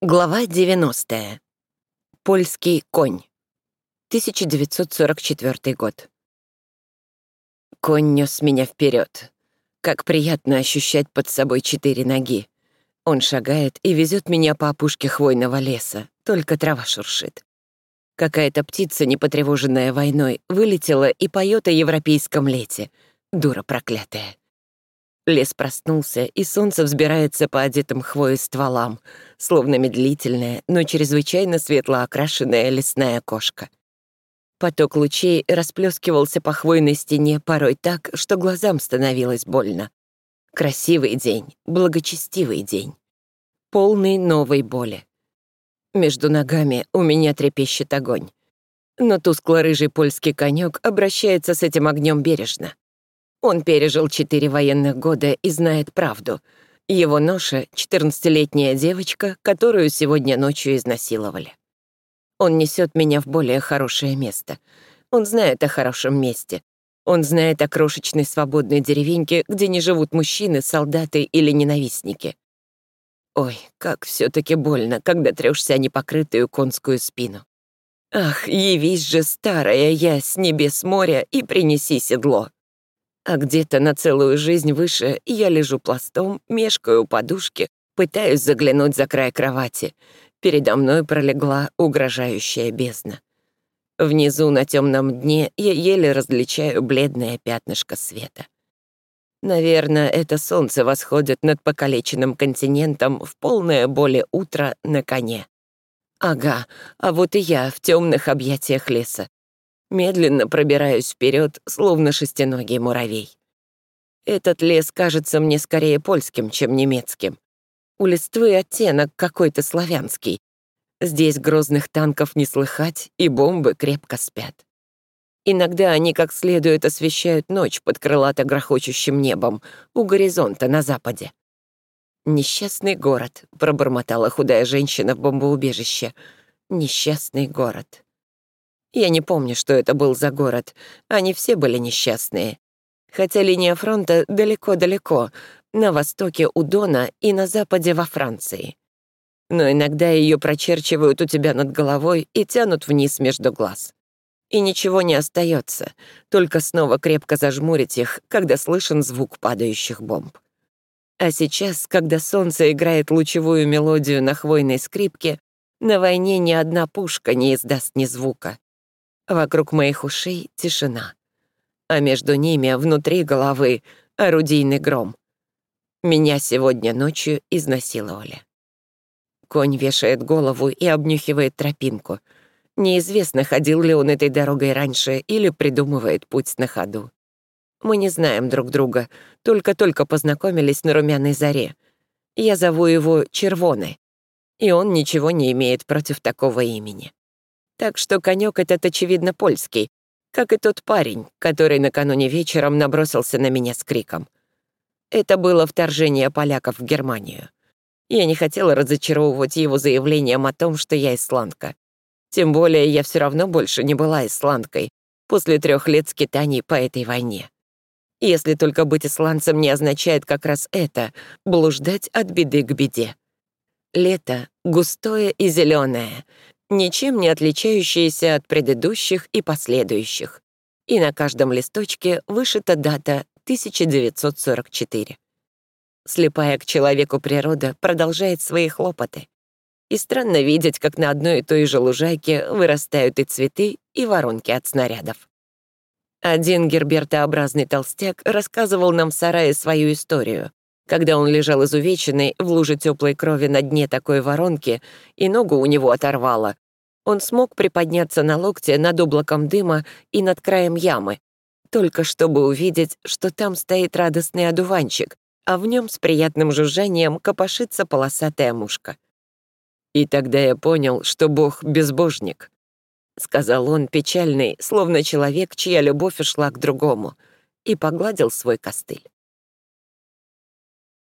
Глава 90. Польский конь. 1944 год. Конь нес меня вперед. Как приятно ощущать под собой четыре ноги. Он шагает и везет меня по опушке хвойного леса, только трава шуршит. Какая-то птица, не потревоженная войной, вылетела и поет о европейском лете. Дура проклятая. Лес проснулся, и солнце взбирается по одетым хвоей стволам, словно медлительная, но чрезвычайно светло окрашенная лесная кошка. Поток лучей расплескивался по хвойной стене порой так, что глазам становилось больно. Красивый день, благочестивый день. Полный новой боли. Между ногами у меня трепещет огонь. Но тускло-рыжий польский конек обращается с этим огнем бережно. Он пережил четыре военных года и знает правду. Его ноша — 14-летняя девочка, которую сегодня ночью изнасиловали. Он несет меня в более хорошее место. Он знает о хорошем месте. Он знает о крошечной свободной деревеньке, где не живут мужчины, солдаты или ненавистники. Ой, как все таки больно, когда трёшься о непокрытую конскую спину. Ах, явись же, старая я, с небес моря, и принеси седло а где-то на целую жизнь выше я лежу пластом, мешкаю у подушки, пытаюсь заглянуть за край кровати. Передо мной пролегла угрожающая бездна. Внизу на темном дне я еле различаю бледное пятнышко света. Наверное, это солнце восходит над покалеченным континентом в полное боли утро на коне. Ага, а вот и я в темных объятиях леса. Медленно пробираюсь вперед, словно шестиногий муравей. Этот лес кажется мне скорее польским, чем немецким. У листвы оттенок какой-то славянский. Здесь грозных танков не слыхать, и бомбы крепко спят. Иногда они как следует освещают ночь под крылато-грохочущим небом у горизонта на западе. «Несчастный город», — пробормотала худая женщина в бомбоубежище. «Несчастный город». Я не помню, что это был за город. Они все были несчастные. Хотя линия фронта далеко-далеко, на востоке у Дона и на западе во Франции. Но иногда ее прочерчивают у тебя над головой и тянут вниз между глаз. И ничего не остается, только снова крепко зажмурить их, когда слышен звук падающих бомб. А сейчас, когда солнце играет лучевую мелодию на хвойной скрипке, на войне ни одна пушка не издаст ни звука. Вокруг моих ушей тишина. А между ними, внутри головы, орудийный гром. Меня сегодня ночью изнасиловали. Конь вешает голову и обнюхивает тропинку. Неизвестно, ходил ли он этой дорогой раньше или придумывает путь на ходу. Мы не знаем друг друга, только-только познакомились на румяной заре. Я зову его Червоны, и он ничего не имеет против такого имени. Так что конек этот, очевидно, польский, как и тот парень, который накануне вечером набросился на меня с криком. Это было вторжение поляков в Германию. Я не хотела разочаровывать его заявлением о том, что я исландка. Тем более я все равно больше не была исландкой после трех лет скитаний по этой войне. Если только быть исландцем не означает как раз это — блуждать от беды к беде. Лето густое и зеленое, ничем не отличающиеся от предыдущих и последующих. И на каждом листочке вышита дата 1944. Слепая к человеку природа продолжает свои хлопоты. И странно видеть, как на одной и той же лужайке вырастают и цветы, и воронки от снарядов. Один гербертообразный толстяк рассказывал нам в сарае свою историю, когда он лежал изувеченный в луже теплой крови на дне такой воронки, и ногу у него оторвало, он смог приподняться на локте над облаком дыма и над краем ямы, только чтобы увидеть, что там стоит радостный одуванчик, а в нем с приятным жужжанием копошится полосатая мушка. «И тогда я понял, что Бог — безбожник», — сказал он, печальный, словно человек, чья любовь ушла к другому, и погладил свой костыль.